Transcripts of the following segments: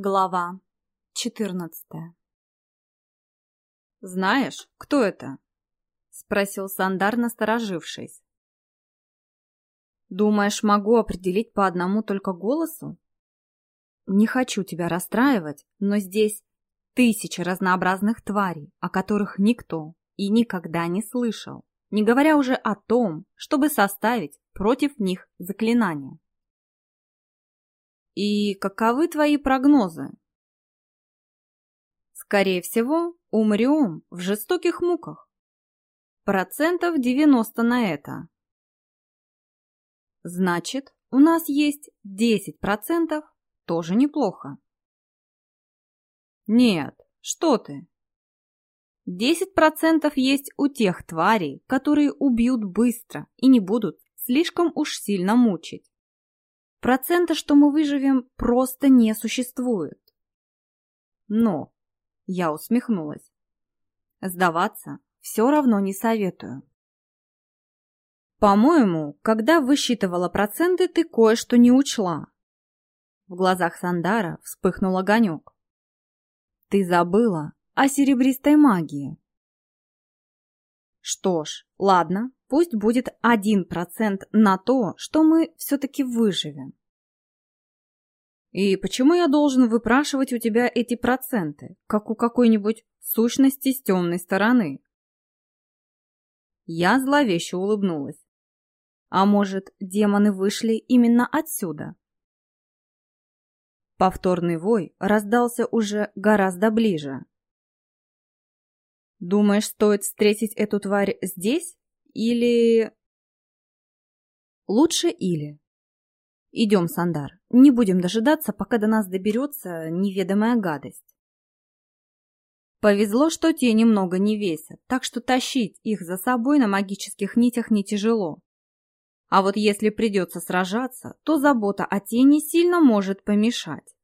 Глава четырнадцатая «Знаешь, кто это?» — спросил Сандар, насторожившись. «Думаешь, могу определить по одному только голосу? Не хочу тебя расстраивать, но здесь тысячи разнообразных тварей, о которых никто и никогда не слышал, не говоря уже о том, чтобы составить против них заклинание. И каковы твои прогнозы? Скорее всего, умрем в жестоких муках. Процентов 90 на это. Значит, у нас есть 10%, тоже неплохо. Нет, что ты. 10% есть у тех тварей, которые убьют быстро и не будут слишком уж сильно мучить. Процента, что мы выживем, просто не существует. Но, я усмехнулась, сдаваться все равно не советую. По-моему, когда высчитывала проценты, ты кое-что не учла. В глазах Сандара вспыхнул огонек. Ты забыла о серебристой магии. Что ж, ладно, Пусть будет один процент на то, что мы все-таки выживем. И почему я должен выпрашивать у тебя эти проценты, как у какой-нибудь сущности с темной стороны? Я зловеще улыбнулась. А может, демоны вышли именно отсюда? Повторный вой раздался уже гораздо ближе. Думаешь, стоит встретить эту тварь здесь? Или... Лучше или. Идем, Сандар, не будем дожидаться, пока до нас доберется неведомая гадость. Повезло, что те немного не весят, так что тащить их за собой на магических нитях не тяжело. А вот если придется сражаться, то забота о тени сильно может помешать.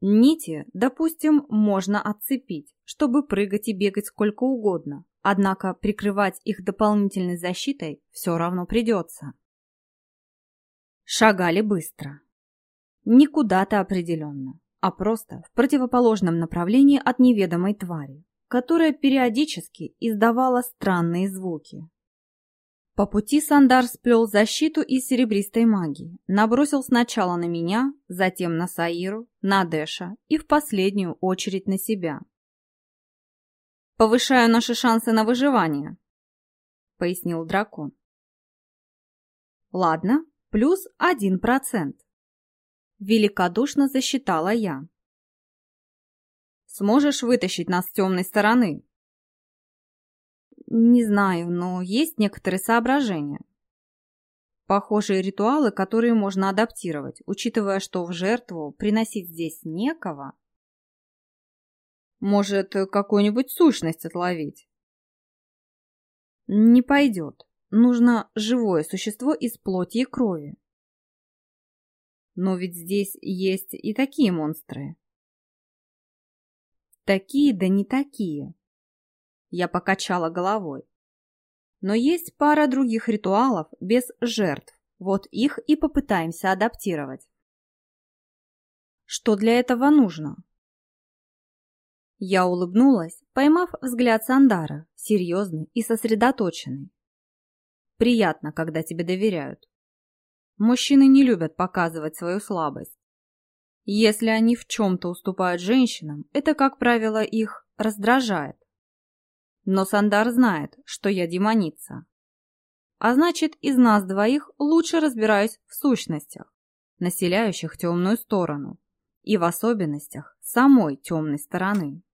Нити, допустим, можно отцепить, чтобы прыгать и бегать сколько угодно. Однако прикрывать их дополнительной защитой все равно придется. Шагали быстро. Не куда-то определенно, а просто в противоположном направлении от неведомой твари, которая периодически издавала странные звуки. По пути Сандар сплел защиту из серебристой магии, набросил сначала на меня, затем на Саиру, на Дэша и в последнюю очередь на себя. Повышаю наши шансы на выживание», — пояснил дракон. «Ладно, плюс один процент», — великодушно засчитала я. «Сможешь вытащить нас с темной стороны?» «Не знаю, но есть некоторые соображения», Похожие ритуалы, которые можно адаптировать, учитывая, что в жертву приносить здесь некого. Может, какую-нибудь сущность отловить? Не пойдет. Нужно живое существо из плоти и крови. Но ведь здесь есть и такие монстры. Такие, да не такие. Я покачала головой. Но есть пара других ритуалов без жертв. Вот их и попытаемся адаптировать. Что для этого нужно? Я улыбнулась, поймав взгляд Сандара, серьезный и сосредоточенный. Приятно, когда тебе доверяют. Мужчины не любят показывать свою слабость. Если они в чем-то уступают женщинам, это, как правило, их раздражает. Но Сандар знает, что я демоница. А значит, из нас двоих лучше разбираюсь в сущностях, населяющих темную сторону, и в особенностях самой темной стороны.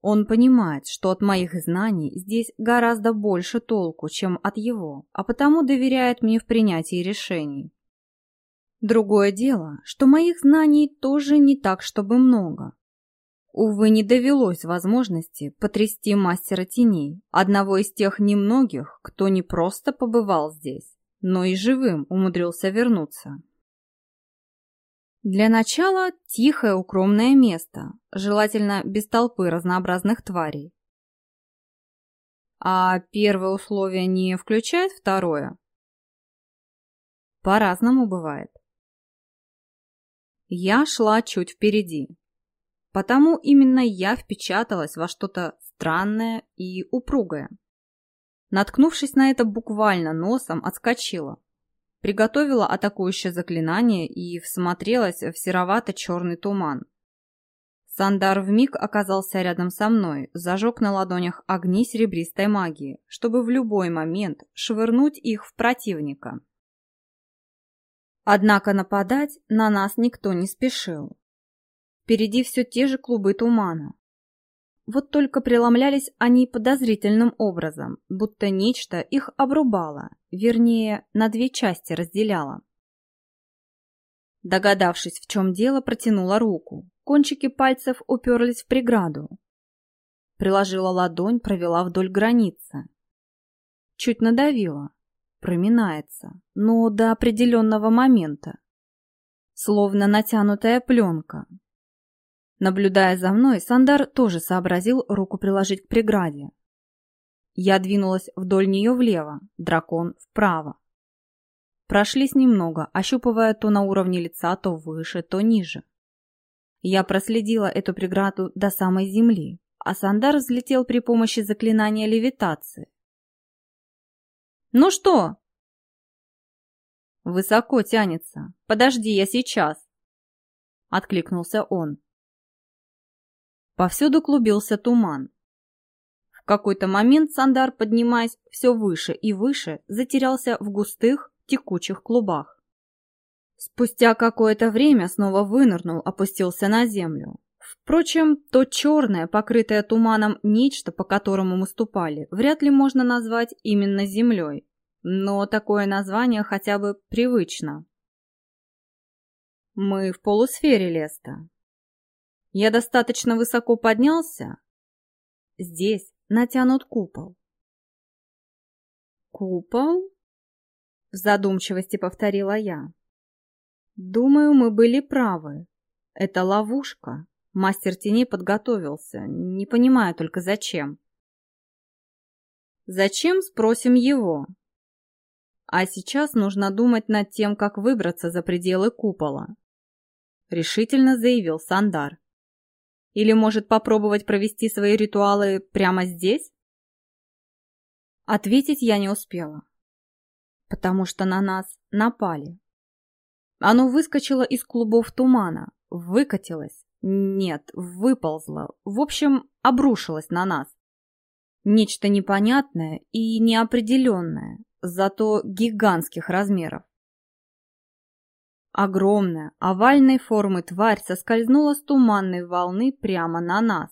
Он понимает, что от моих знаний здесь гораздо больше толку, чем от его, а потому доверяет мне в принятии решений. Другое дело, что моих знаний тоже не так, чтобы много. Увы, не довелось возможности потрясти мастера теней, одного из тех немногих, кто не просто побывал здесь, но и живым умудрился вернуться. Для начала тихое укромное место, желательно без толпы разнообразных тварей. А первое условие не включает второе? По-разному бывает. Я шла чуть впереди. Потому именно я впечаталась во что-то странное и упругое. Наткнувшись на это буквально носом, отскочила. Приготовила атакующее заклинание и всмотрелась в серовато-черный туман. Сандар вмиг оказался рядом со мной, зажег на ладонях огни серебристой магии, чтобы в любой момент швырнуть их в противника. Однако нападать на нас никто не спешил. Впереди все те же клубы тумана. Вот только преломлялись они подозрительным образом, будто нечто их обрубало, вернее, на две части разделяло. Догадавшись, в чем дело, протянула руку. Кончики пальцев уперлись в преграду. Приложила ладонь, провела вдоль границы. Чуть надавила. Проминается, но до определенного момента. Словно натянутая пленка. Наблюдая за мной, Сандар тоже сообразил руку приложить к преграде. Я двинулась вдоль нее влево, дракон вправо. Прошлись немного, ощупывая то на уровне лица, то выше, то ниже. Я проследила эту преграду до самой земли, а Сандар взлетел при помощи заклинания левитации. «Ну что?» «Высоко тянется. Подожди, я сейчас!» Откликнулся он. Повсюду клубился туман. В какой-то момент Сандар, поднимаясь все выше и выше, затерялся в густых, текучих клубах. Спустя какое-то время снова вынырнул, опустился на землю. Впрочем, то черное, покрытое туманом нечто, по которому мы ступали, вряд ли можно назвать именно землей. Но такое название хотя бы привычно. Мы в полусфере Леста. Я достаточно высоко поднялся. Здесь натянут купол. Купол? В задумчивости повторила я. Думаю, мы были правы. Это ловушка. Мастер теней подготовился. Не понимаю только зачем. Зачем, спросим его. А сейчас нужно думать над тем, как выбраться за пределы купола. Решительно заявил Сандар. Или может попробовать провести свои ритуалы прямо здесь? Ответить я не успела потому что на нас напали. Оно выскочило из клубов тумана, выкатилось, нет, выползло, в общем, обрушилось на нас. Нечто непонятное и неопределенное, зато гигантских размеров. Огромная, овальной формы тварь соскользнула с туманной волны прямо на нас.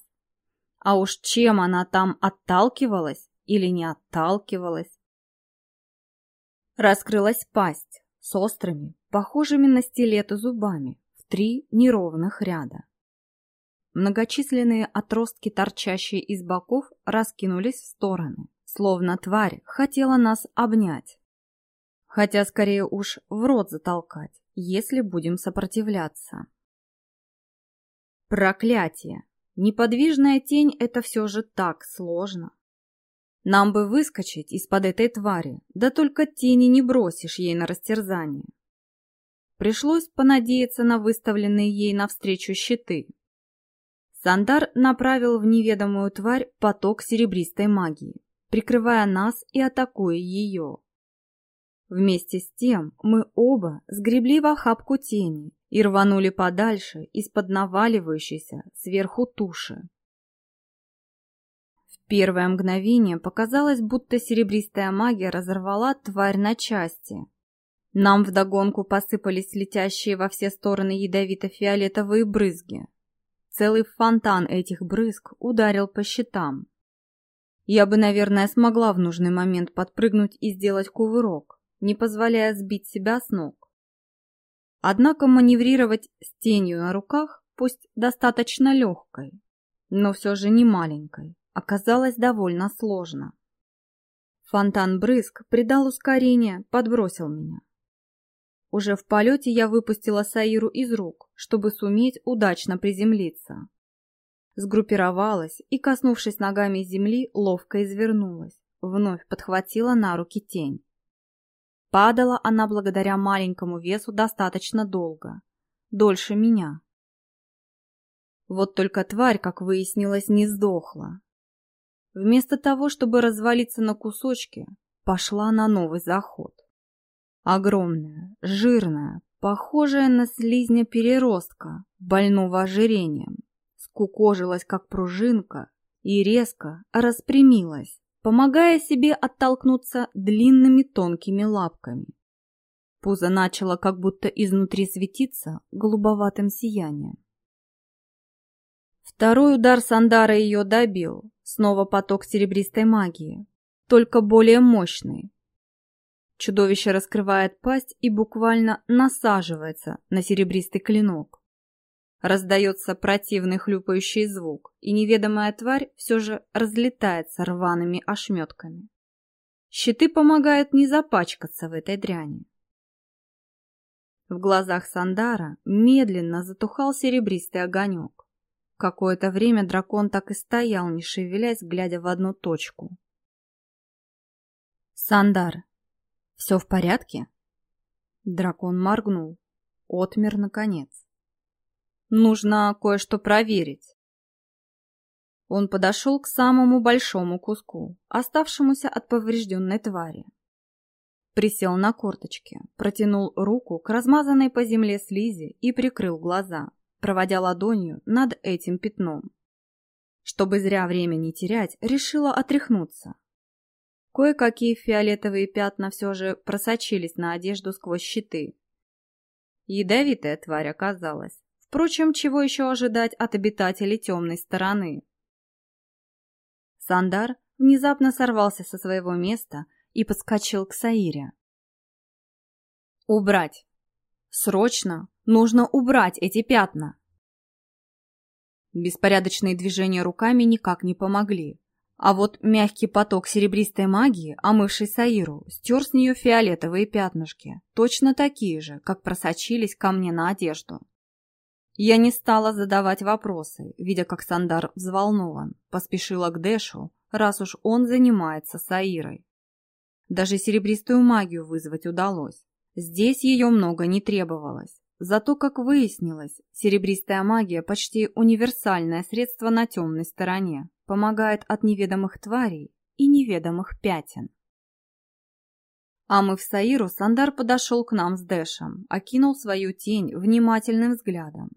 А уж чем она там отталкивалась или не отталкивалась, Раскрылась пасть с острыми, похожими на стилеты зубами, в три неровных ряда. Многочисленные отростки, торчащие из боков, раскинулись в стороны, словно тварь хотела нас обнять. Хотя скорее уж в рот затолкать, если будем сопротивляться. Проклятие! Неподвижная тень – это все же так сложно. Нам бы выскочить из-под этой твари, да только тени не бросишь ей на растерзание. Пришлось понадеяться на выставленные ей навстречу щиты. Сандар направил в неведомую тварь поток серебристой магии, прикрывая нас и атакуя ее. Вместе с тем мы оба сгребли в охапку тени и рванули подальше из-под наваливающейся сверху туши. Первое мгновение показалось, будто серебристая магия разорвала тварь на части. Нам вдогонку посыпались летящие во все стороны ядовито-фиолетовые брызги. Целый фонтан этих брызг ударил по щитам. Я бы, наверное, смогла в нужный момент подпрыгнуть и сделать кувырок, не позволяя сбить себя с ног. Однако маневрировать с тенью на руках, пусть достаточно легкой, но все же не маленькой, оказалось довольно сложно. Фонтан брызг придал ускорение, подбросил меня. Уже в полете я выпустила Саиру из рук, чтобы суметь удачно приземлиться. Сгруппировалась и, коснувшись ногами земли, ловко извернулась, вновь подхватила на руки тень. Падала она благодаря маленькому весу достаточно долго, дольше меня. Вот только тварь, как выяснилось, не сдохла. Вместо того, чтобы развалиться на кусочки, пошла на новый заход. Огромная, жирная, похожая на слизня переростка, больного ожирением, скукожилась, как пружинка, и резко распрямилась, помогая себе оттолкнуться длинными тонкими лапками. Пузо начало как будто изнутри светиться голубоватым сиянием. Второй удар Сандара ее добил, снова поток серебристой магии, только более мощный. Чудовище раскрывает пасть и буквально насаживается на серебристый клинок. Раздается противный хлюпающий звук, и неведомая тварь все же разлетается рваными ошметками. Щиты помогают не запачкаться в этой дряни. В глазах Сандара медленно затухал серебристый огонек. Какое-то время дракон так и стоял, не шевелясь, глядя в одну точку. «Сандар, все в порядке?» Дракон моргнул. Отмер, наконец. «Нужно кое-что проверить». Он подошел к самому большому куску, оставшемуся от поврежденной твари. Присел на корточки, протянул руку к размазанной по земле слизи и прикрыл глаза проводя ладонью над этим пятном. Чтобы зря время не терять, решила отряхнуться. Кое-какие фиолетовые пятна все же просочились на одежду сквозь щиты. Ядовитая тварь оказалась. Впрочем, чего еще ожидать от обитателей темной стороны? Сандар внезапно сорвался со своего места и подскочил к Саире. «Убрать! Срочно Нужно убрать эти пятна. Беспорядочные движения руками никак не помогли. А вот мягкий поток серебристой магии, омывший Саиру, стер с нее фиолетовые пятнышки, точно такие же, как просочились ко мне на одежду. Я не стала задавать вопросы, видя, как Сандар взволнован, поспешила к Дэшу, раз уж он занимается Саирой. Даже серебристую магию вызвать удалось. Здесь ее много не требовалось. Зато, как выяснилось, серебристая магия почти универсальное средство на темной стороне, помогает от неведомых тварей и неведомых пятен. А мы в Саиру Сандар подошел к нам с Дэшем, окинул свою тень внимательным взглядом.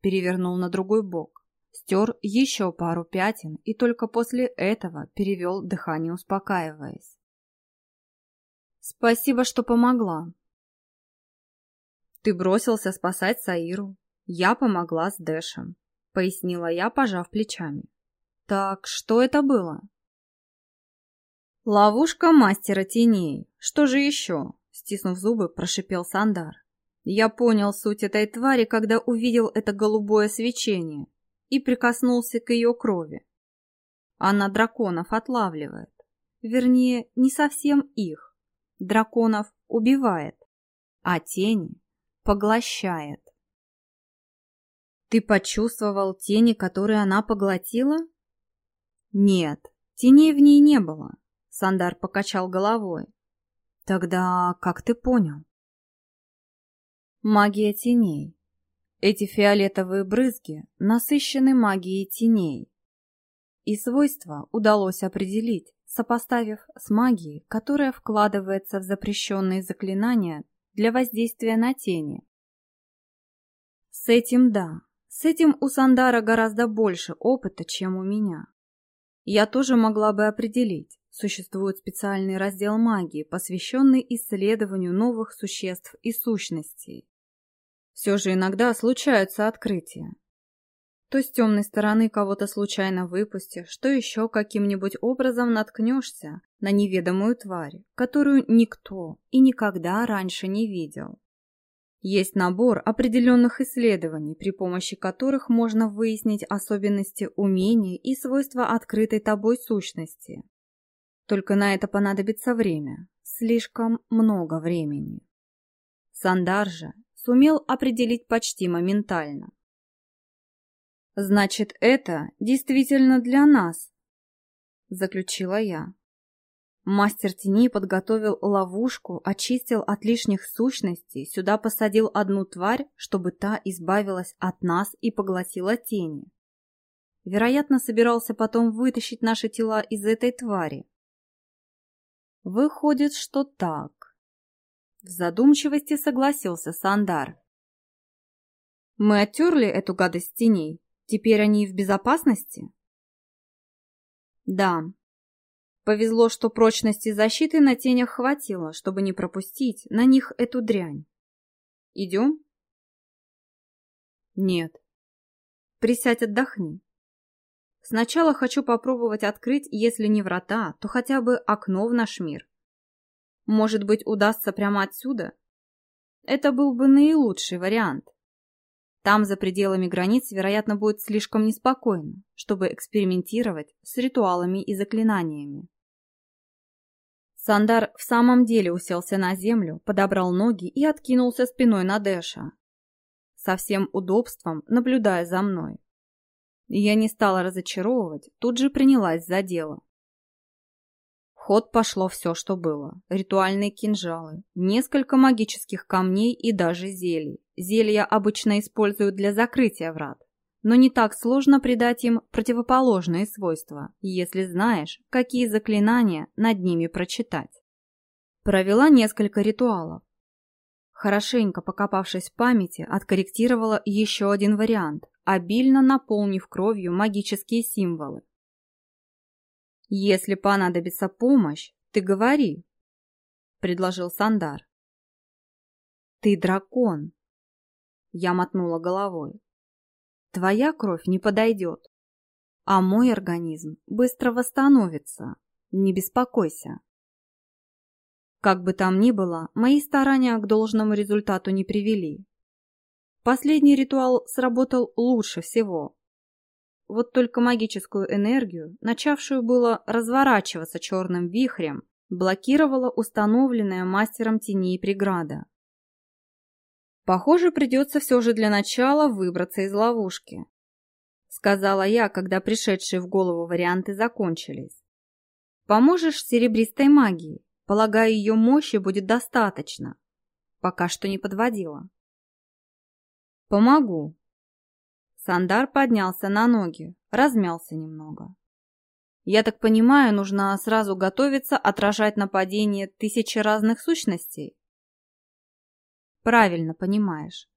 Перевернул на другой бок, стер еще пару пятен и только после этого перевел дыхание, успокаиваясь. «Спасибо, что помогла», ты бросился спасать Саиру. Я помогла с Дэшем, пояснила я, пожав плечами. Так, что это было? Ловушка мастера теней. Что же еще? Стиснув зубы, прошипел Сандар. Я понял суть этой твари, когда увидел это голубое свечение и прикоснулся к ее крови. Она драконов отлавливает. Вернее, не совсем их. Драконов убивает, а тени поглощает. Ты почувствовал тени, которые она поглотила? Нет, теней в ней не было. Сандар покачал головой. Тогда как ты понял? Магия теней. Эти фиолетовые брызги насыщены магией теней. И свойства удалось определить, сопоставив с магией, которая вкладывается в запрещенные заклинания для воздействия на тени. С этим да, с этим у Сандара гораздо больше опыта, чем у меня. Я тоже могла бы определить, существует специальный раздел магии, посвященный исследованию новых существ и сущностей. Все же иногда случаются открытия. То с темной стороны кого-то случайно выпустишь, что еще каким-нибудь образом наткнешься на неведомую тварь, которую никто и никогда раньше не видел. Есть набор определенных исследований, при помощи которых можно выяснить особенности умения и свойства открытой тобой сущности. Только на это понадобится время, слишком много времени. Сандар же сумел определить почти моментально, Значит, это действительно для нас, заключила я. Мастер теней подготовил ловушку, очистил от лишних сущностей, сюда посадил одну тварь, чтобы та избавилась от нас и поглотила тени. Вероятно, собирался потом вытащить наши тела из этой твари. Выходит, что так. В задумчивости согласился Сандар. Мы оттерли эту гадость теней. Теперь они в безопасности? Да, Повезло, что прочности защиты на тенях хватило, чтобы не пропустить на них эту дрянь. Идем? Нет. Присядь, отдохни. Сначала хочу попробовать открыть, если не врата, то хотя бы окно в наш мир. Может быть, удастся прямо отсюда? Это был бы наилучший вариант. Там, за пределами границ, вероятно, будет слишком неспокойно, чтобы экспериментировать с ритуалами и заклинаниями. Сандар в самом деле уселся на землю, подобрал ноги и откинулся спиной на Дэша, со всем удобством наблюдая за мной. Я не стала разочаровывать, тут же принялась за дело. Ход пошло все, что было. Ритуальные кинжалы, несколько магических камней и даже зелий. Зелья обычно используют для закрытия врат но не так сложно придать им противоположные свойства, если знаешь, какие заклинания над ними прочитать. Провела несколько ритуалов. Хорошенько покопавшись в памяти, откорректировала еще один вариант, обильно наполнив кровью магические символы. «Если понадобится помощь, ты говори», — предложил Сандар. «Ты дракон», — я мотнула головой. Твоя кровь не подойдет. А мой организм быстро восстановится. Не беспокойся. Как бы там ни было, мои старания к должному результату не привели. Последний ритуал сработал лучше всего. Вот только магическую энергию, начавшую было разворачиваться черным вихрем, блокировала установленная мастером теней преграда. Похоже, придется все же для начала выбраться из ловушки. Сказала я, когда пришедшие в голову варианты закончились. Поможешь серебристой магии. Полагаю, ее мощи будет достаточно. Пока что не подводила. Помогу. Сандар поднялся на ноги, размялся немного. Я так понимаю, нужно сразу готовиться отражать нападение тысячи разных сущностей? Правильно понимаешь.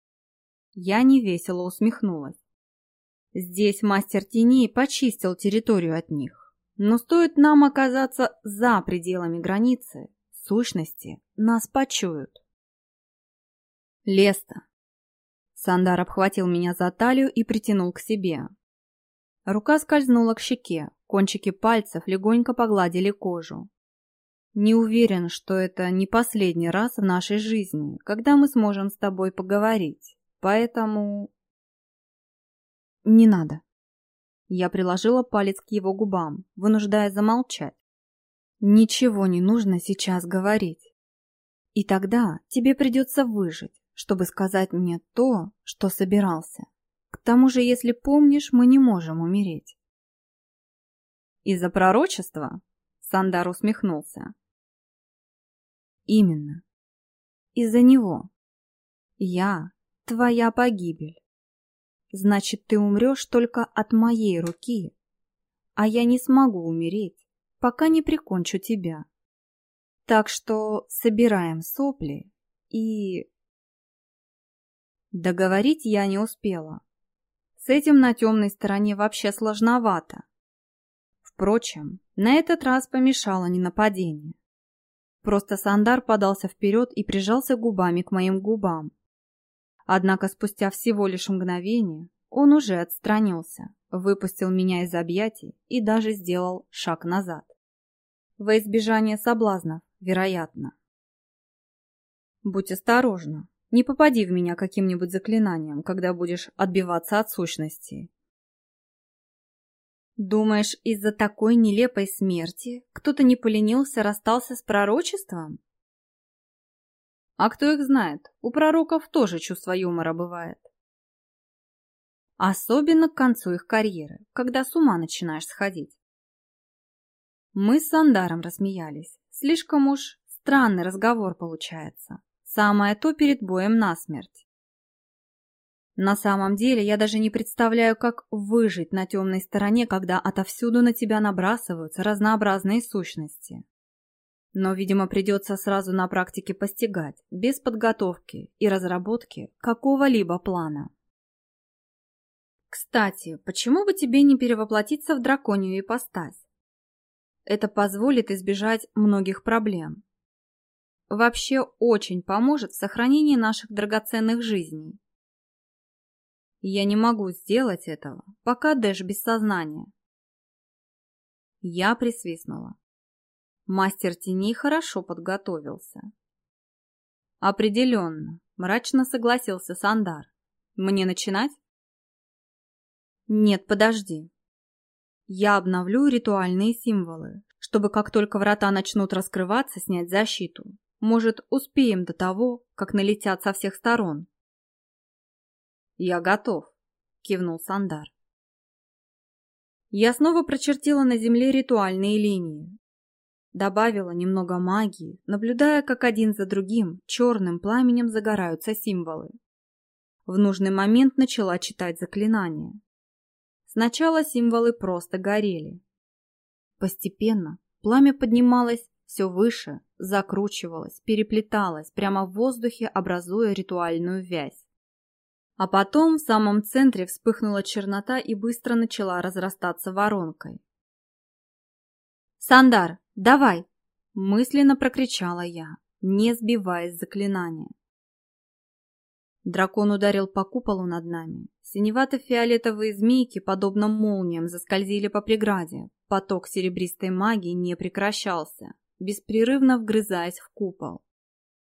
Я невесело усмехнулась. Здесь мастер теней почистил территорию от них. Но стоит нам оказаться за пределами границы, сущности нас почуют. Леста. Сандар обхватил меня за талию и притянул к себе. Рука скользнула к щеке, кончики пальцев легонько погладили кожу. Не уверен, что это не последний раз в нашей жизни, когда мы сможем с тобой поговорить. Поэтому... Не надо. Я приложила палец к его губам, вынуждая замолчать. Ничего не нужно сейчас говорить. И тогда тебе придется выжить, чтобы сказать мне то, что собирался. К тому же, если помнишь, мы не можем умереть. Из-за пророчества? Сандар усмехнулся. Именно. Из-за него. Я — твоя погибель. Значит, ты умрешь только от моей руки, а я не смогу умереть, пока не прикончу тебя. Так что собираем сопли и... Договорить я не успела. С этим на темной стороне вообще сложновато. Впрочем, на этот раз помешало не нападение. Просто Сандар подался вперед и прижался губами к моим губам. Однако спустя всего лишь мгновение он уже отстранился, выпустил меня из объятий и даже сделал шаг назад. Во избежание соблазнов, вероятно. Будь осторожна, не попади в меня каким-нибудь заклинанием, когда будешь отбиваться от сущности Думаешь, из-за такой нелепой смерти кто-то не поленился, расстался с пророчеством? А кто их знает, у пророков тоже чувство юмора бывает. Особенно к концу их карьеры, когда с ума начинаешь сходить. Мы с Сандаром рассмеялись, Слишком уж странный разговор получается. Самое то перед боем насмерть. На самом деле я даже не представляю, как выжить на темной стороне, когда отовсюду на тебя набрасываются разнообразные сущности. Но, видимо, придется сразу на практике постигать, без подготовки и разработки какого-либо плана. Кстати, почему бы тебе не перевоплотиться в драконью ипостась? Это позволит избежать многих проблем. Вообще очень поможет в сохранении наших драгоценных жизней. Я не могу сделать этого, пока Дэш без сознания. Я присвистнула. Мастер теней хорошо подготовился. Определенно, мрачно согласился Сандар. Мне начинать? Нет, подожди. Я обновлю ритуальные символы, чтобы как только врата начнут раскрываться, снять защиту. Может, успеем до того, как налетят со всех сторон. «Я готов», — кивнул Сандар. Я снова прочертила на земле ритуальные линии. Добавила немного магии, наблюдая, как один за другим черным пламенем загораются символы. В нужный момент начала читать заклинания. Сначала символы просто горели. Постепенно пламя поднималось все выше, закручивалось, переплеталось прямо в воздухе, образуя ритуальную вязь. А потом в самом центре вспыхнула чернота и быстро начала разрастаться воронкой. «Сандар, давай!» – мысленно прокричала я, не сбиваясь с заклинания. Дракон ударил по куполу над нами. Синевато-фиолетовые змейки, подобно молниям, заскользили по преграде. Поток серебристой магии не прекращался, беспрерывно вгрызаясь в купол.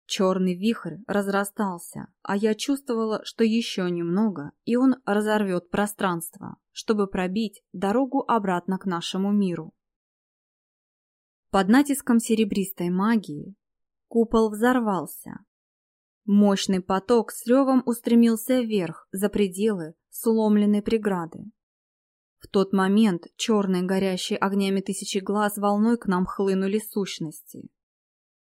Черный вихрь разрастался, а я чувствовала, что еще немного, и он разорвет пространство, чтобы пробить дорогу обратно к нашему миру. Под натиском серебристой магии купол взорвался. Мощный поток с ревом устремился вверх, за пределы сломленной преграды. В тот момент черные горящие огнями тысячи глаз волной к нам хлынули сущности.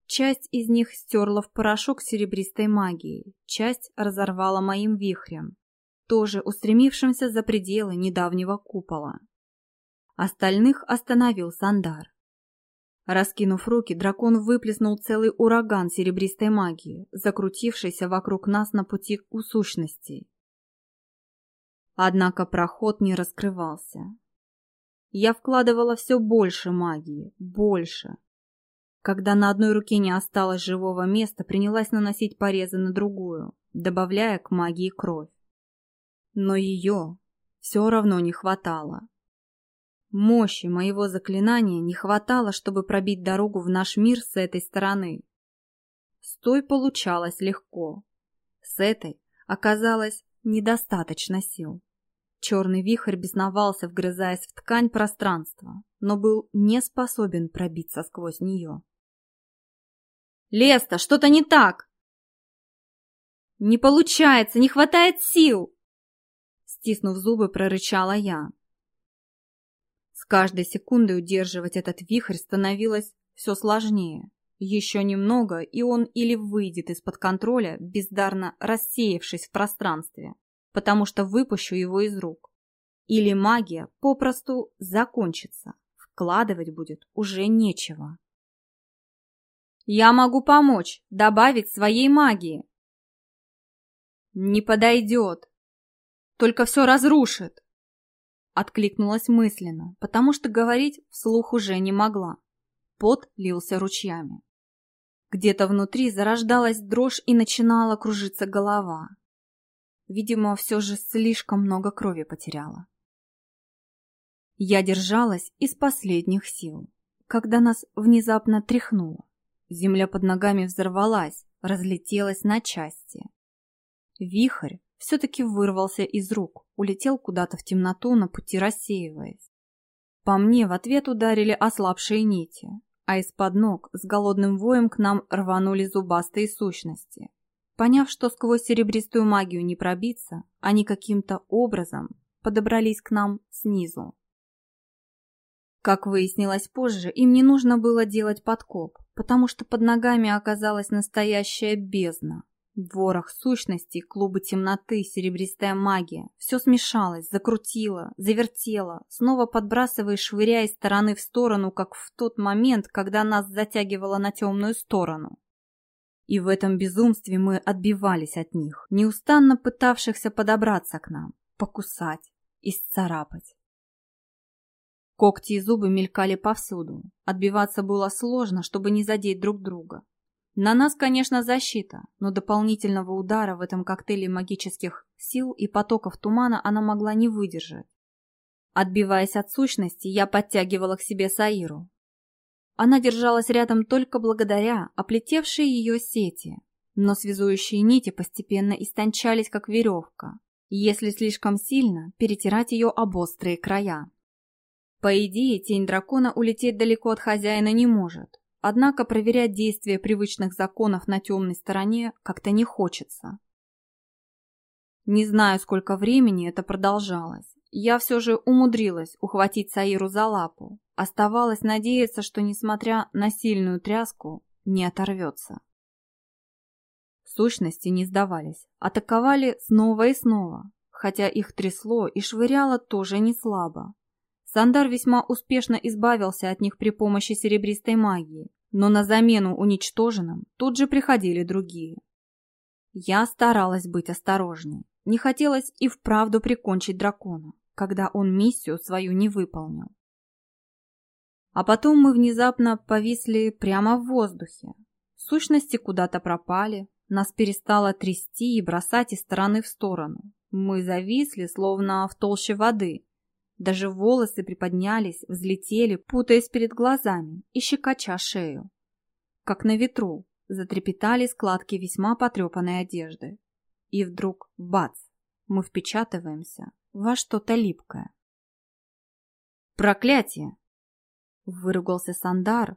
Часть из них стерла в порошок серебристой магией, часть разорвала моим вихрем, тоже устремившимся за пределы недавнего купола. Остальных остановил Сандар. Раскинув руки, дракон выплеснул целый ураган серебристой магии, закрутившийся вокруг нас на пути у сущностей. Однако проход не раскрывался. Я вкладывала все больше магии, больше, когда на одной руке не осталось живого места, принялась наносить порезы на другую, добавляя к магии кровь. Но ее все равно не хватало. Мощи моего заклинания не хватало, чтобы пробить дорогу в наш мир с этой стороны. С той получалось легко. С этой оказалось недостаточно сил. Черный вихрь бесновался, вгрызаясь в ткань пространства, но был не способен пробиться сквозь нее. Леста, что-то не так!» «Не получается, не хватает сил!» Стиснув зубы, прорычала я. С каждой секундой удерживать этот вихрь становилось все сложнее. Еще немного, и он или выйдет из-под контроля, бездарно рассеявшись в пространстве, потому что выпущу его из рук. Или магия попросту закончится, вкладывать будет уже нечего. Я могу помочь, добавить своей магии. Не подойдет. Только все разрушит. Откликнулась мысленно, потому что говорить вслух уже не могла. Пот лился ручьями. Где-то внутри зарождалась дрожь и начинала кружиться голова. Видимо, все же слишком много крови потеряла. Я держалась из последних сил, когда нас внезапно тряхнуло. Земля под ногами взорвалась, разлетелась на части. Вихрь все-таки вырвался из рук, улетел куда-то в темноту, на пути рассеиваясь. По мне в ответ ударили ослабшие нити, а из-под ног с голодным воем к нам рванули зубастые сущности. Поняв, что сквозь серебристую магию не пробиться, они каким-то образом подобрались к нам снизу. Как выяснилось позже, им не нужно было делать подкоп, потому что под ногами оказалась настоящая бездна. Ворох сущностей, клубы темноты, серебристая магия. Все смешалось, закрутило, завертело, снова подбрасывая и швыряя из стороны в сторону, как в тот момент, когда нас затягивало на темную сторону. И в этом безумстве мы отбивались от них, неустанно пытавшихся подобраться к нам, покусать, исцарапать. Когти и зубы мелькали повсюду. Отбиваться было сложно, чтобы не задеть друг друга. На нас, конечно, защита, но дополнительного удара в этом коктейле магических сил и потоков тумана она могла не выдержать. Отбиваясь от сущности, я подтягивала к себе Саиру. Она держалась рядом только благодаря оплетевшей ее сети, но связующие нити постепенно истончались, как веревка, если слишком сильно перетирать ее об острые края. По идее, тень дракона улететь далеко от хозяина не может, Однако проверять действие привычных законов на темной стороне как-то не хочется. Не знаю, сколько времени это продолжалось. Я все же умудрилась ухватить Саиру за лапу. Оставалось надеяться, что, несмотря на сильную тряску, не оторвется. Сущности не сдавались, атаковали снова и снова, хотя их трясло и швыряло тоже не слабо. Сандар весьма успешно избавился от них при помощи серебристой магии, но на замену уничтоженным тут же приходили другие. Я старалась быть осторожней, не хотелось и вправду прикончить дракона, когда он миссию свою не выполнил. А потом мы внезапно повисли прямо в воздухе. Сущности куда-то пропали, нас перестало трясти и бросать из стороны в сторону. Мы зависли, словно в толще воды, даже волосы приподнялись, взлетели, путаясь перед глазами и щекоча шею. Как на ветру затрепетали складки весьма потрепанной одежды. И вдруг бац! Мы впечатываемся во что-то липкое. «Проклятие!» — выругался Сандар.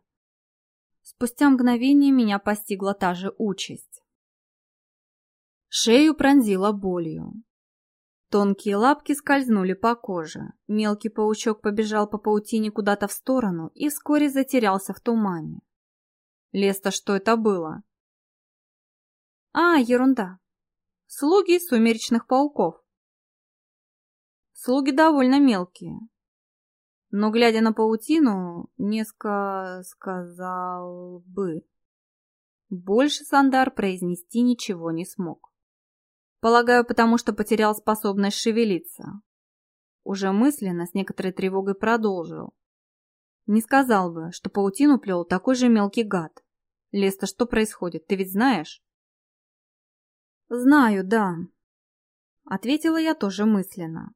Спустя мгновение меня постигла та же участь. Шею пронзила болью. Тонкие лапки скользнули по коже. Мелкий паучок побежал по паутине куда-то в сторону и вскоре затерялся в тумане. Леста, что это было? А, ерунда. Слуги сумеречных пауков. Слуги довольно мелкие. Но, глядя на паутину, несколько сказал бы. Больше Сандар произнести ничего не смог. Полагаю, потому что потерял способность шевелиться. Уже мысленно с некоторой тревогой продолжил. Не сказал бы, что паутину плел такой же мелкий гад. Леста, что происходит, ты ведь знаешь? Знаю, да. Ответила я тоже мысленно.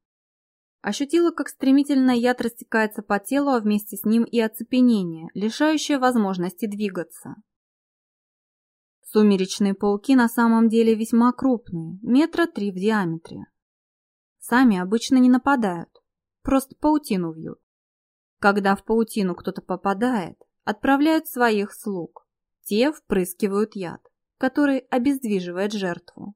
Ощутила, как стремительно яд растекается по телу, а вместе с ним и оцепенение, лишающее возможности двигаться. Сумеречные пауки на самом деле весьма крупные, метра три в диаметре. Сами обычно не нападают, просто паутину вьют. Когда в паутину кто-то попадает, отправляют своих слуг. Те впрыскивают яд, который обездвиживает жертву.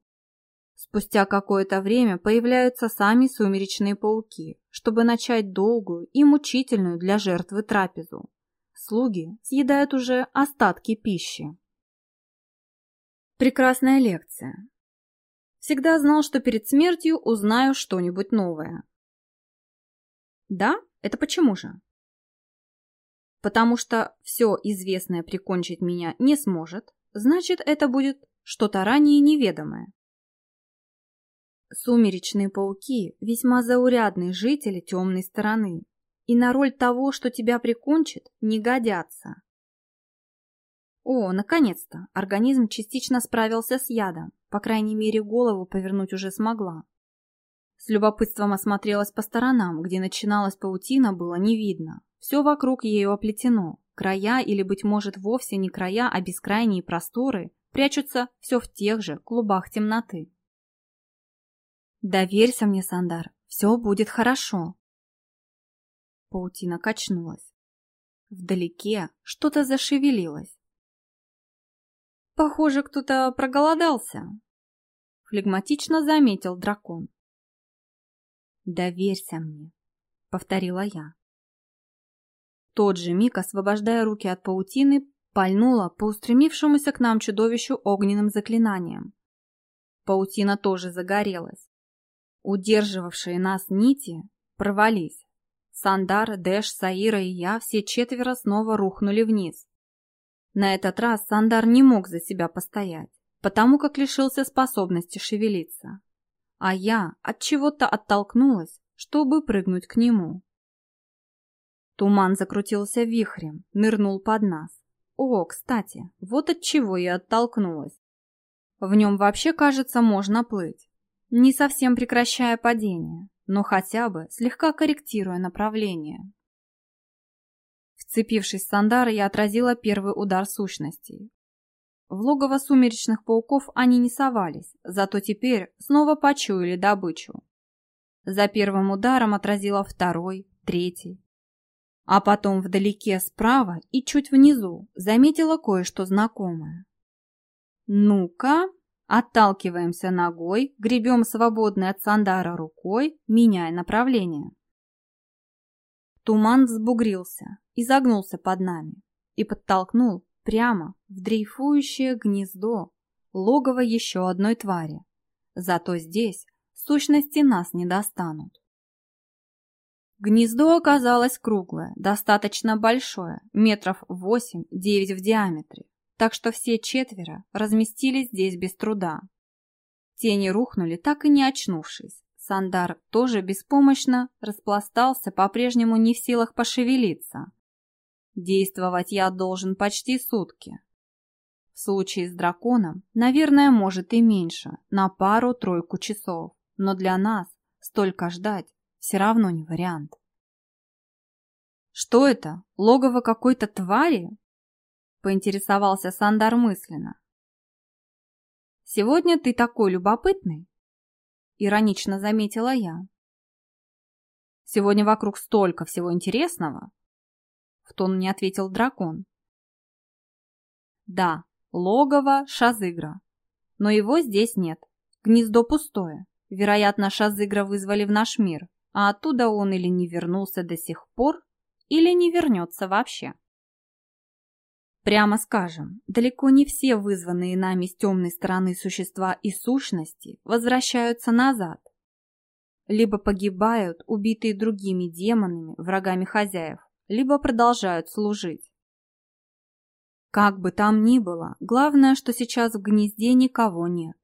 Спустя какое-то время появляются сами сумеречные пауки, чтобы начать долгую и мучительную для жертвы трапезу. Слуги съедают уже остатки пищи. Прекрасная лекция. Всегда знал, что перед смертью узнаю что-нибудь новое. Да? Это почему же? Потому что все известное прикончить меня не сможет, значит, это будет что-то ранее неведомое. Сумеречные пауки – весьма заурядные жители темной стороны, и на роль того, что тебя прикончит, не годятся. О, наконец-то! Организм частично справился с ядом. По крайней мере, голову повернуть уже смогла. С любопытством осмотрелась по сторонам, где начиналась паутина, было не видно. Все вокруг ею оплетено. Края, или, быть может, вовсе не края, а бескрайние просторы, прячутся все в тех же клубах темноты. «Доверься мне, Сандар, все будет хорошо». Паутина качнулась. Вдалеке что-то зашевелилось. Похоже, кто-то проголодался. Флегматично заметил дракон. «Доверься мне», — повторила я. тот же миг, освобождая руки от паутины, пальнула по устремившемуся к нам чудовищу огненным заклинанием. Паутина тоже загорелась. Удерживавшие нас нити провались. Сандар, Дэш, Саира и я все четверо снова рухнули вниз. На этот раз Сандар не мог за себя постоять, потому как лишился способности шевелиться. А я от чего-то оттолкнулась, чтобы прыгнуть к нему. Туман закрутился вихрем, нырнул под нас. О, кстати, вот от чего я оттолкнулась. В нем вообще, кажется, можно плыть, не совсем прекращая падение, но хотя бы слегка корректируя направление. Вцепившись в Сандара, я отразила первый удар сущностей. В логово сумеречных пауков они не совались, зато теперь снова почуяли добычу. За первым ударом отразила второй, третий. А потом вдалеке справа и чуть внизу заметила кое-что знакомое. Ну-ка, отталкиваемся ногой, гребем свободной от Сандара рукой, меняя направление. Туман взбугрился, изогнулся под нами и подтолкнул прямо в дрейфующее гнездо логово еще одной твари. Зато здесь сущности нас не достанут. Гнездо оказалось круглое, достаточно большое, метров 8-9 в диаметре, так что все четверо разместились здесь без труда. Тени рухнули, так и не очнувшись. Сандар тоже беспомощно распластался, по-прежнему не в силах пошевелиться. Действовать я должен почти сутки. В случае с драконом, наверное, может и меньше, на пару-тройку часов, но для нас столько ждать все равно не вариант. «Что это? Логово какой-то твари?» — поинтересовался Сандар мысленно. «Сегодня ты такой любопытный», — иронично заметила я. «Сегодня вокруг столько всего интересного», — в тон мне ответил дракон. «Да, логово Шазыгра, но его здесь нет, гнездо пустое. Вероятно, Шазыгра вызвали в наш мир, а оттуда он или не вернулся до сих пор, или не вернется вообще. Прямо скажем, далеко не все вызванные нами с темной стороны существа и сущности возвращаются назад. Либо погибают, убитые другими демонами, врагами хозяев, либо продолжают служить. Как бы там ни было, главное, что сейчас в гнезде никого нет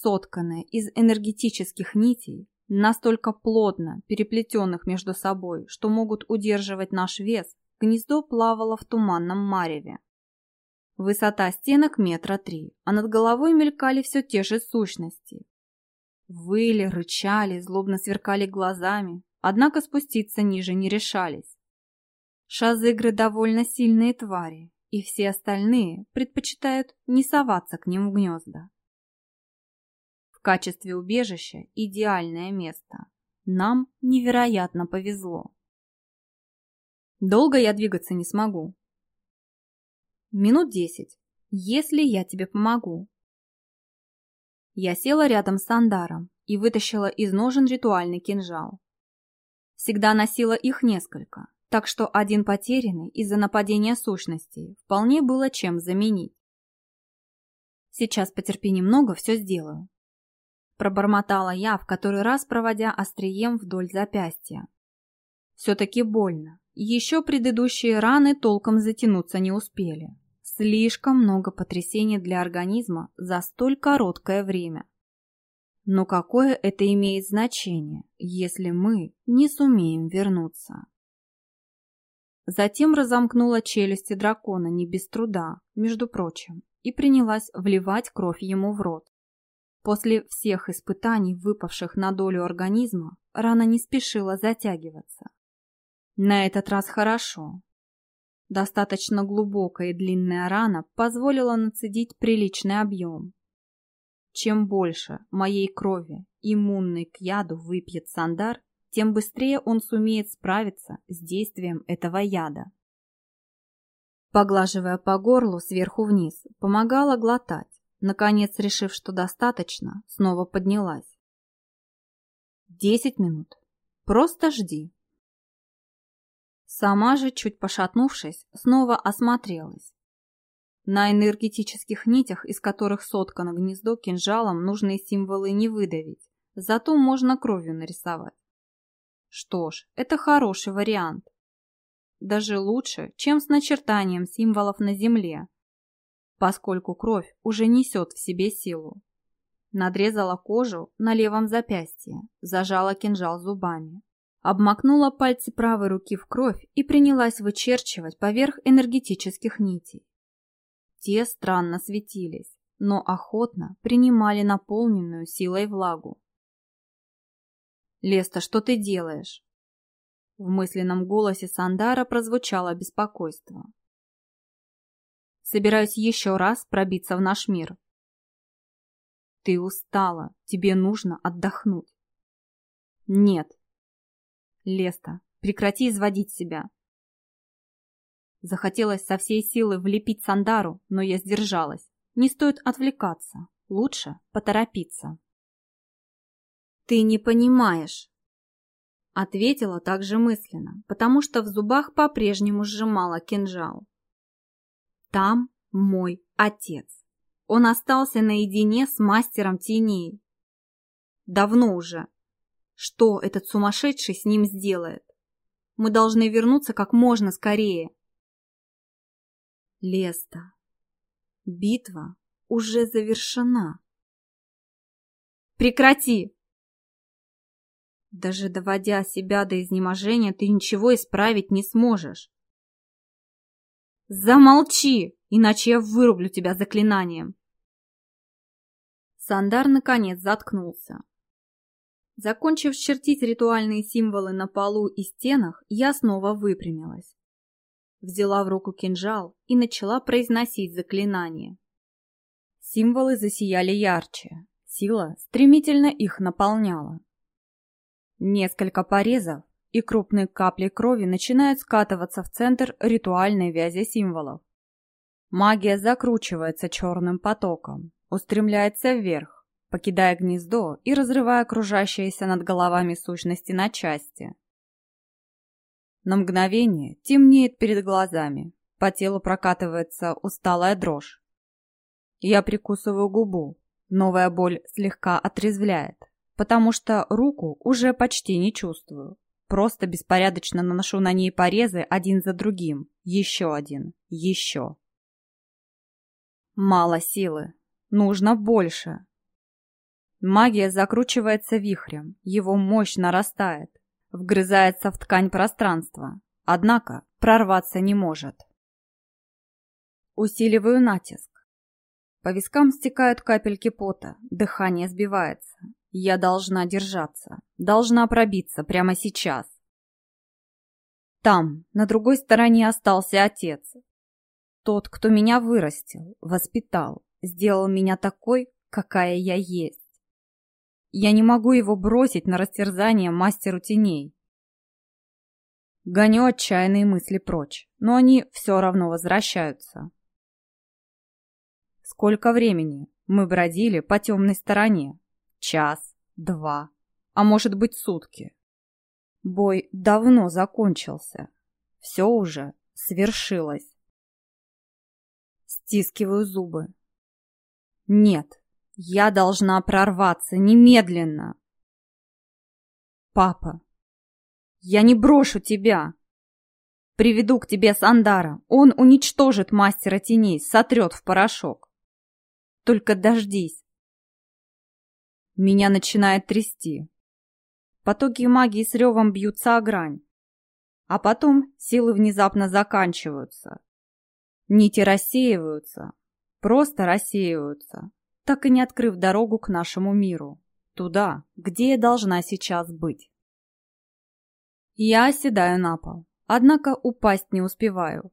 сотканное из энергетических нитей, настолько плотно переплетенных между собой, что могут удерживать наш вес, гнездо плавало в туманном мареве. Высота стенок метра три, а над головой мелькали все те же сущности. Выли, рычали, злобно сверкали глазами, однако спуститься ниже не решались. Шазыгры довольно сильные твари, и все остальные предпочитают не соваться к ним в гнезда качестве убежища идеальное место. Нам невероятно повезло. Долго я двигаться не смогу. Минут десять, если я тебе помогу. Я села рядом с Андаром и вытащила из ножен ритуальный кинжал. Всегда носила их несколько, так что один потерянный из-за нападения сущностей вполне было чем заменить. Сейчас потерпи немного, все сделаю. Пробормотала я, в который раз проводя острием вдоль запястья. Все-таки больно. Еще предыдущие раны толком затянуться не успели. Слишком много потрясений для организма за столь короткое время. Но какое это имеет значение, если мы не сумеем вернуться? Затем разомкнула челюсти дракона не без труда, между прочим, и принялась вливать кровь ему в рот. После всех испытаний, выпавших на долю организма, рана не спешила затягиваться. На этот раз хорошо. Достаточно глубокая и длинная рана позволила нацедить приличный объем. Чем больше моей крови, иммунной к яду, выпьет Сандар, тем быстрее он сумеет справиться с действием этого яда. Поглаживая по горлу сверху вниз, помогала глотать. Наконец, решив, что достаточно, снова поднялась. Десять минут. Просто жди. Сама же, чуть пошатнувшись, снова осмотрелась. На энергетических нитях, из которых соткано гнездо, кинжалом нужные символы не выдавить, зато можно кровью нарисовать. Что ж, это хороший вариант. Даже лучше, чем с начертанием символов на земле, поскольку кровь уже несет в себе силу. Надрезала кожу на левом запястье, зажала кинжал зубами. Обмакнула пальцы правой руки в кровь и принялась вычерчивать поверх энергетических нитей. Те странно светились, но охотно принимали наполненную силой влагу. «Леста, что ты делаешь?» В мысленном голосе Сандара прозвучало беспокойство. «Собираюсь еще раз пробиться в наш мир». «Ты устала, тебе нужно отдохнуть». «Нет». «Леста, прекрати изводить себя. Захотелось со всей силы влепить Сандару, но я сдержалась. Не стоит отвлекаться. Лучше поторопиться. «Ты не понимаешь», — ответила также мысленно, потому что в зубах по-прежнему сжимала кинжал. «Там мой отец. Он остался наедине с мастером теней. Давно уже. Что этот сумасшедший с ним сделает? Мы должны вернуться как можно скорее. Леста. Битва уже завершена. Прекрати! Даже доводя себя до изнеможения, ты ничего исправить не сможешь. Замолчи, иначе я вырублю тебя заклинанием. Сандар наконец заткнулся. Закончив чертить ритуальные символы на полу и стенах, я снова выпрямилась взяла в руку кинжал и начала произносить заклинание. Символы засияли ярче, сила стремительно их наполняла. Несколько порезов, и крупные капли крови начинают скатываться в центр ритуальной вязи символов. Магия закручивается черным потоком, устремляется вверх, покидая гнездо и разрывая окружающиеся над головами сущности на части. На мгновение темнеет перед глазами, по телу прокатывается усталая дрожь. Я прикусываю губу, новая боль слегка отрезвляет, потому что руку уже почти не чувствую. Просто беспорядочно наношу на ней порезы один за другим, еще один, еще. Мало силы, нужно больше. Магия закручивается вихрем, его мощь нарастает вгрызается в ткань пространства, однако прорваться не может. Усиливаю натиск. По вискам стекают капельки пота, дыхание сбивается. Я должна держаться, должна пробиться прямо сейчас. Там, на другой стороне, остался отец. Тот, кто меня вырастил, воспитал, сделал меня такой, какая я есть. Я не могу его бросить на растерзание мастеру теней. Гоню отчаянные мысли прочь, но они все равно возвращаются. Сколько времени мы бродили по темной стороне? Час, два, а может быть сутки. Бой давно закончился. Все уже свершилось. Стискиваю зубы. Нет, я должна прорваться немедленно. Папа, я не брошу тебя. Приведу к тебе Сандара. Он уничтожит мастера теней, сотрет в порошок. Только дождись. Меня начинает трясти. Потоки магии с ревом бьются о грань. А потом силы внезапно заканчиваются. Нити рассеиваются. Просто рассеиваются так и не открыв дорогу к нашему миру, туда, где я должна сейчас быть. Я оседаю на пол, однако упасть не успеваю.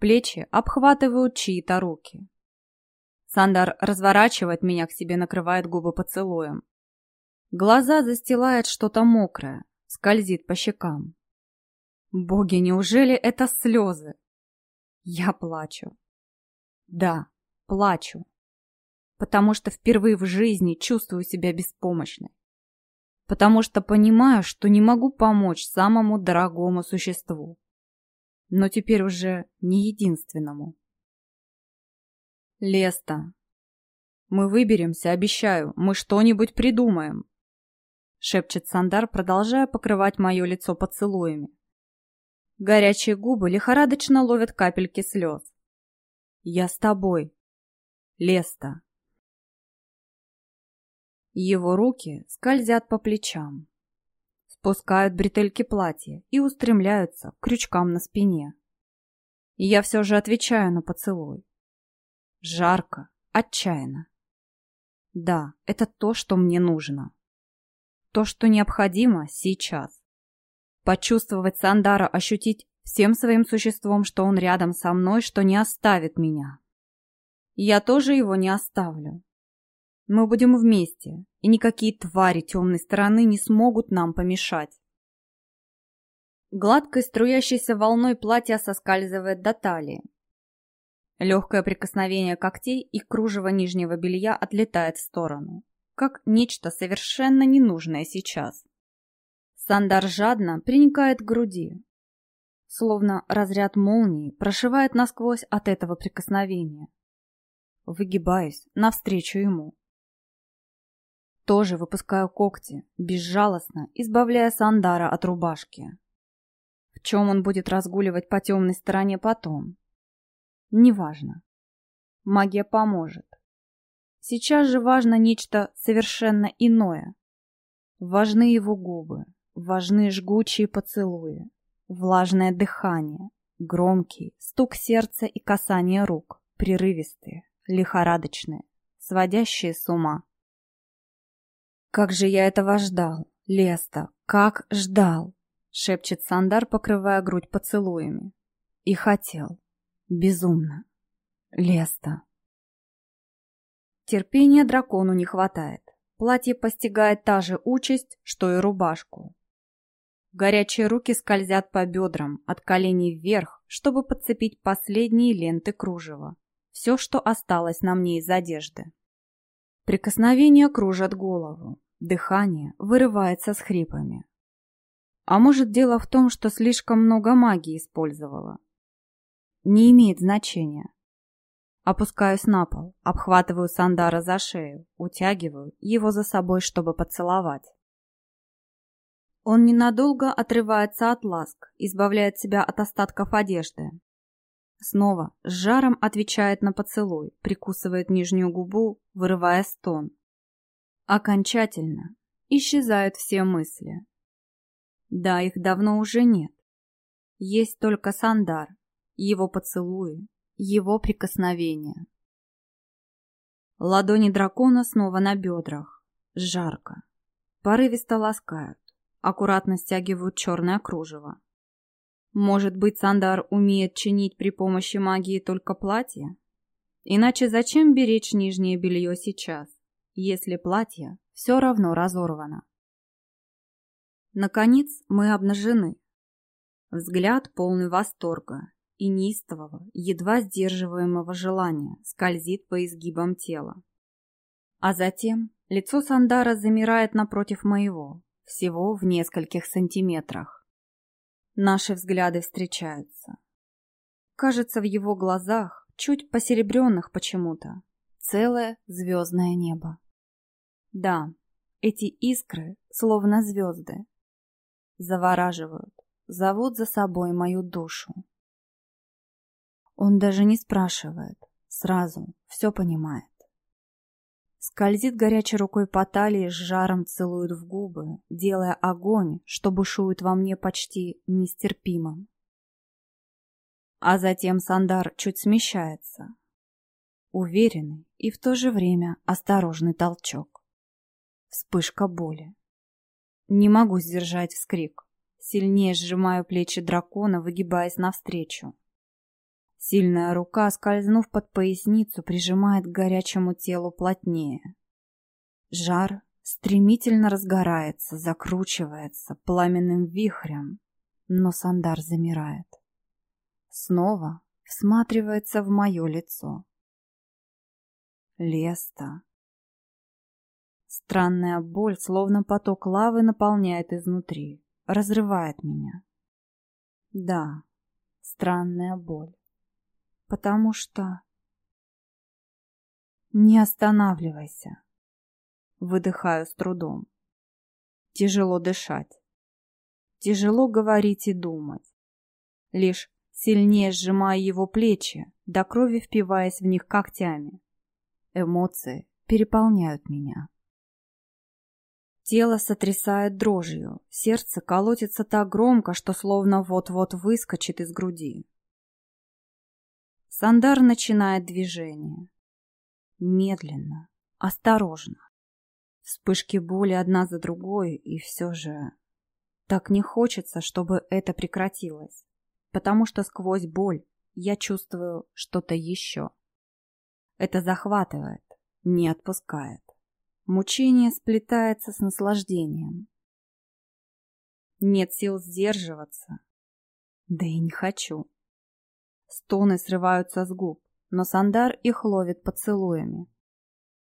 Плечи обхватывают чьи-то руки. Сандар разворачивает меня к себе, накрывает губы поцелуем. Глаза застилает что-то мокрое, скользит по щекам. Боги, неужели это слезы? Я плачу. Да, плачу потому что впервые в жизни чувствую себя беспомощной. потому что понимаю, что не могу помочь самому дорогому существу, но теперь уже не единственному. Леста. Мы выберемся, обещаю, мы что-нибудь придумаем, шепчет Сандар, продолжая покрывать мое лицо поцелуями. Горячие губы лихорадочно ловят капельки слез. Я с тобой, Леста. Его руки скользят по плечам, спускают бретельки платья и устремляются к крючкам на спине. И я все же отвечаю на поцелуй. Жарко, отчаянно. Да, это то, что мне нужно. То, что необходимо сейчас. Почувствовать Сандара, ощутить всем своим существом, что он рядом со мной, что не оставит меня. Я тоже его не оставлю. Мы будем вместе, и никакие твари темной стороны не смогут нам помешать. Гладкой струящейся волной платья соскальзывает до талии. Легкое прикосновение когтей и кружево нижнего белья отлетает в сторону, как нечто совершенно ненужное сейчас. Сандар жадно приникает к груди, словно разряд молнии прошивает насквозь от этого прикосновения. Выгибаюсь навстречу ему. Тоже выпускаю когти, безжалостно избавляя Сандара от рубашки. В чем он будет разгуливать по темной стороне потом? Неважно. Магия поможет. Сейчас же важно нечто совершенно иное. Важны его губы, важны жгучие поцелуи, влажное дыхание, громкий стук сердца и касание рук, прерывистые, лихорадочные, сводящие с ума. «Как же я этого ждал, Леста, как ждал!» — шепчет Сандар, покрывая грудь поцелуями. «И хотел. Безумно. Леста». Терпения дракону не хватает. Платье постигает та же участь, что и рубашку. Горячие руки скользят по бедрам, от коленей вверх, чтобы подцепить последние ленты кружева. Все, что осталось на мне из одежды. Прикосновения кружат голову. Дыхание вырывается с хрипами. А может, дело в том, что слишком много магии использовала? Не имеет значения. Опускаюсь на пол, обхватываю Сандара за шею, утягиваю его за собой, чтобы поцеловать. Он ненадолго отрывается от ласк, избавляет себя от остатков одежды. Снова с жаром отвечает на поцелуй, прикусывает нижнюю губу, вырывая стон. Окончательно исчезают все мысли. Да, их давно уже нет. Есть только Сандар, его поцелуи, его прикосновения. Ладони дракона снова на бедрах. Жарко. Порывисто ласкают, аккуратно стягивают черное кружево. Может быть, Сандар умеет чинить при помощи магии только платье? Иначе зачем беречь нижнее белье сейчас? если платье все равно разорвано. Наконец мы обнажены. Взгляд полный восторга и неистового, едва сдерживаемого желания скользит по изгибам тела. А затем лицо Сандара замирает напротив моего, всего в нескольких сантиметрах. Наши взгляды встречаются. Кажется, в его глазах, чуть посеребренных почему-то, целое звездное небо. Да, эти искры, словно звезды, завораживают, зовут за собой мою душу. Он даже не спрашивает, сразу все понимает. Скользит горячей рукой по талии, с жаром целует в губы, делая огонь, что бушует во мне почти нестерпимым. А затем Сандар чуть смещается. Уверенный и в то же время осторожный толчок. Вспышка боли. Не могу сдержать вскрик. Сильнее сжимаю плечи дракона, выгибаясь навстречу. Сильная рука, скользнув под поясницу, прижимает к горячему телу плотнее. Жар стремительно разгорается, закручивается пламенным вихрем, но Сандар замирает. Снова всматривается в мое лицо. Леста, Странная боль, словно поток лавы, наполняет изнутри, разрывает меня. Да, странная боль. Потому что... Не останавливайся. Выдыхаю с трудом. Тяжело дышать. Тяжело говорить и думать. Лишь сильнее сжимая его плечи, до крови впиваясь в них когтями. Эмоции переполняют меня. Тело сотрясает дрожью, сердце колотится так громко, что словно вот-вот выскочит из груди. Сандар начинает движение. Медленно, осторожно. Вспышки боли одна за другой, и все же... Так не хочется, чтобы это прекратилось, потому что сквозь боль я чувствую что-то еще. Это захватывает, не отпускает. Мучение сплетается с наслаждением. Нет сил сдерживаться. Да и не хочу. Стоны срываются с губ, но Сандар их ловит поцелуями.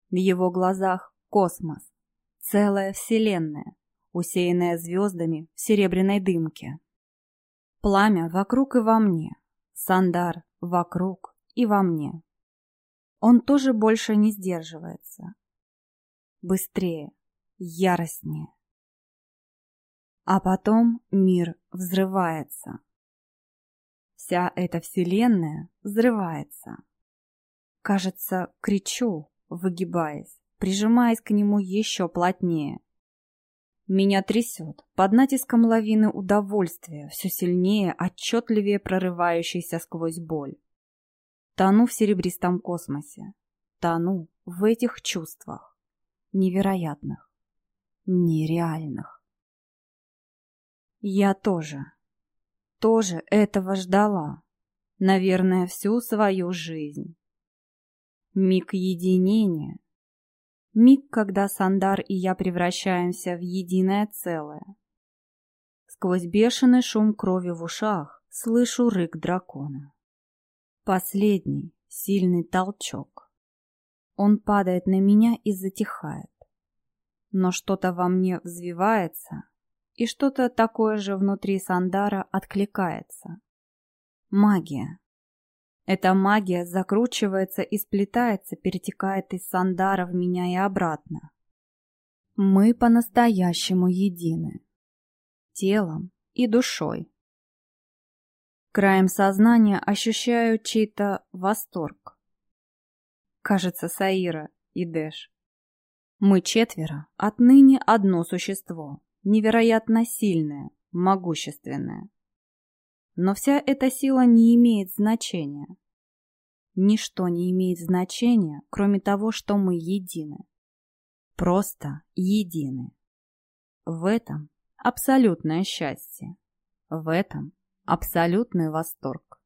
В его глазах космос, целая вселенная, усеянная звездами в серебряной дымке. Пламя вокруг и во мне, Сандар вокруг и во мне. Он тоже больше не сдерживается, быстрее, яростнее. А потом мир взрывается. Вся эта вселенная взрывается. Кажется, кричу, выгибаясь, прижимаясь к нему еще плотнее. Меня трясет под натиском лавины удовольствия, все сильнее, отчетливее прорывающейся сквозь боль. Тону в серебристом космосе. Тону в этих чувствах невероятных, нереальных. Я тоже, тоже этого ждала, наверное, всю свою жизнь. Миг единения, миг, когда Сандар и я превращаемся в единое целое. Сквозь бешеный шум крови в ушах слышу рык дракона. Последний сильный толчок. Он падает на меня и затихает. Но что-то во мне взвивается, и что-то такое же внутри Сандара откликается. Магия. Эта магия закручивается и сплетается, перетекает из Сандара в меня и обратно. Мы по-настоящему едины. Телом и душой. Краем сознания ощущаю чей-то восторг. Кажется, Саира и Дэш. Мы четверо, отныне одно существо, невероятно сильное, могущественное. Но вся эта сила не имеет значения. Ничто не имеет значения, кроме того, что мы едины. Просто едины. В этом абсолютное счастье. В этом абсолютный восторг.